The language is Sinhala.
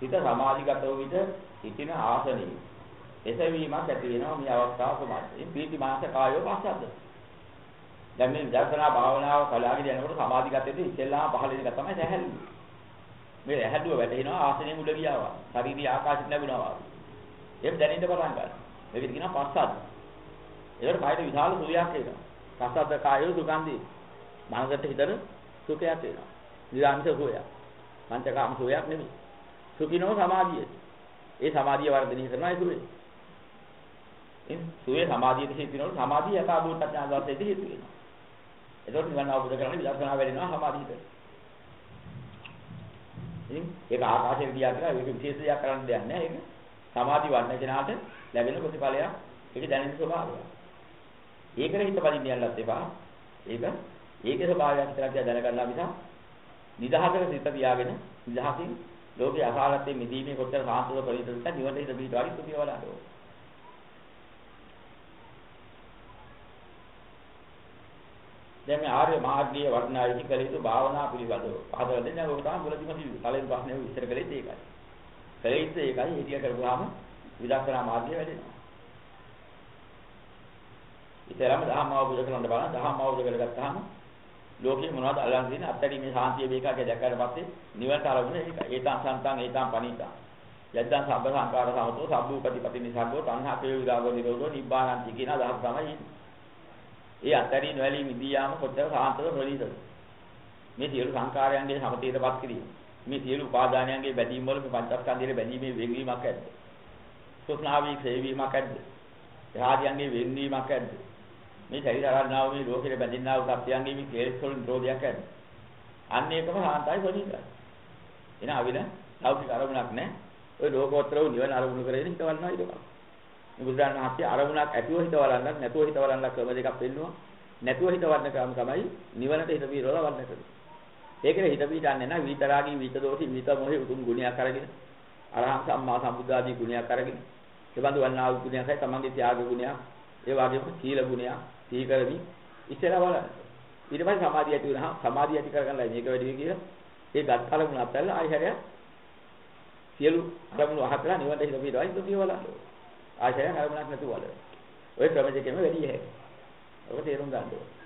හිත සමාධිගත වූ විට සිටින ආසනයේ එසවීමක් ඇති වෙනවා මේ අවස්ථාව කොහොමද? පීති මාස කායෝ පස්සද්ද. දැන් මේ විදර්ශනා භාවනාව කලාගෙන යනකොට සමාධිගතයේදී ඉස්සෙල්ලාම පහළ වෙන එක තමයි සැහැල්ලුව. මේ ඇහැදුව වැටෙනවා ආසනයේ මුල ගියාවා. ශාරීරික ආකාශයට ලැබුණා. ඒක දැනෙන්න පටන් ගන්නවා. මේකද කියනවා පස්සද්ද. ඒකට කායයට විශාල සුවයක් එනවා. පස්සද්ද කායෝ සුගන්ධි. මනසට හිතන සුඛයක් එනවා. නිරාමිෂ සුවයක්. පංචකාම සුවයක් නෙමෙයි. සුඛිනෝ සමාධිය. ඒ සමාධිය වර්ධනය කරනවා ඒ සුවේ. ඒ සුවේ සමාධියට හේතු වෙනකොට සමාධිය යථාභූත ඥානවලට හේතු වෙනවා. ඒකෝට නිවන අවබෝධ කරගන්න විදර්ශනා වැඩෙනවා සමාධියට. ඉතින් ඒක ආකාශයේ ගියා කියලා ඒක විශේෂ දෙයක් කරන්න දෙයක් නැහැ. ඒක සමාධි වඩන කෙනාට ලැබෙන ප්‍රතිඵලයක්. ඒක දැනෙන ස්වභාවය. ඒකට හිත පදින්න යන්නත් එපා. ඒක ඒකේ ස්වභාවයක් විතරක් දැනගන්නවා මිසක් නිදහසක සිත තියාගෙන නිදහසින් ලෝකේ අසාරත්තේ මිදීමේ කොච්චර සාන්තව පරිදෙන්න නිවන හිත පිට වරි තුපිය වලට. දැන් මේ ආර්ය මාර්ගයේ වර්ණනා ඉදි කළ යුතු භාවනා පිළිබඳව පහදලා දෙන්න ඕක තමයි මුලදිම සිදු. කලින් ප්‍රශ්නේ විස්තර කළේත් ඒකයි. කළේත් ඒකයි හිතිය කරපුවාම විදර්ශනා මාර්ගය වැඩෙනවා. ඉතරම දහම අවබෝධ කරගන්න බලන්න දහම අවබෝධ කරගත්තාම ලෝකේ මොනවද අල්ලන් තියෙන අත්තරිමේ සාන්තිය මේකක දැක්කට පස්සේ නිවනට අරමුණ ඒකයි. ඒතං සන්තං ඒතං පනිතං. යද්දං සබ්බ සංකාර සමතෝ සබ්බූපතිපති නිසග්ගෝ තණ්හා පේ විරාගෝ නිරෝධෝ නිබ්බානන්ති කියන අදහස තමයි ඒ අත්තරින් නොඇලී මිදී යාම කොච්චර සාන්තව ප්‍රණීතද. මේ සියලු සංකාරයන්ගේ සමතේටපත් කිරීම. මේ සියලු උපාදානයන්ගේ බැඳීම් වල මේ පංචස්කන්ධයේ බැඳීමේ වෙන්වීමක් ඇද්ද? සුස්නාවී ක්ෂේවීමක් ඇද්ද? රාජයන්ගේ වෙන්වීමක් ඇද්ද? මේ ශරීර ආරණාව මේ ලෝකෙට බැඳින්නා වූ සත්‍යයන්ගේ මේ කේස් වලින් නිරෝධයක් ඇද්ද? අන්න ඒකම සාන්තයි ප්‍රණීතයි. එන අවිල ලෞකික අරමුණක් නැහැ. ওই ලෝකෝත්තර වූ නිවන අරමුණු කරගෙන හිතවන්නවා ඊට පස්සේ. මේ බුදුරජාණන් වහන්සේ අරමුණක් ඇතුව හිතවලන්නක් නැතුව හිතවලන්නක් ක්‍රම දෙකක් පෙන්නුවා. නැතුව හිතවන්න ක්‍රම තමයි නිවනට හිත පිරවල වන්න කරන්නේ. ඒකේ හිත පිටන්නේ නැහැ විතරාගී විත දෝෂි විත මොහේ උතුම් ගුණයක් අරගෙන අරහං සම්මා සම්බුද්ධාදී ගුණයක් අරගෙන එබඳු වන්නා වූ ගුණයක්යි තමන්ගේ ත්‍යාග ගුණයක් ඒ වගේම සීල ගුණයක් සිහි කරමි ඉස්සෙල්ලා බලන්න. ඊට පස්සේ සමාධිය ඇති වුණාම සමාධිය ඇති කරගන්නයි මේක වැඩි කියලා ඒ ගත් කලමුණ අත්හැරලා ආයෙ හැරයක් සියලු අරමුණු අහකලා නිවන්ට හිත පිටවයි දුකිය බලන්න. ආයෙ හැරයක් අරමුණක් නැතුව වල. ඔය ක්‍රම දෙකෙම වැඩි හැකියි. ඔබ තේරුම් ගන්න ඕනේ.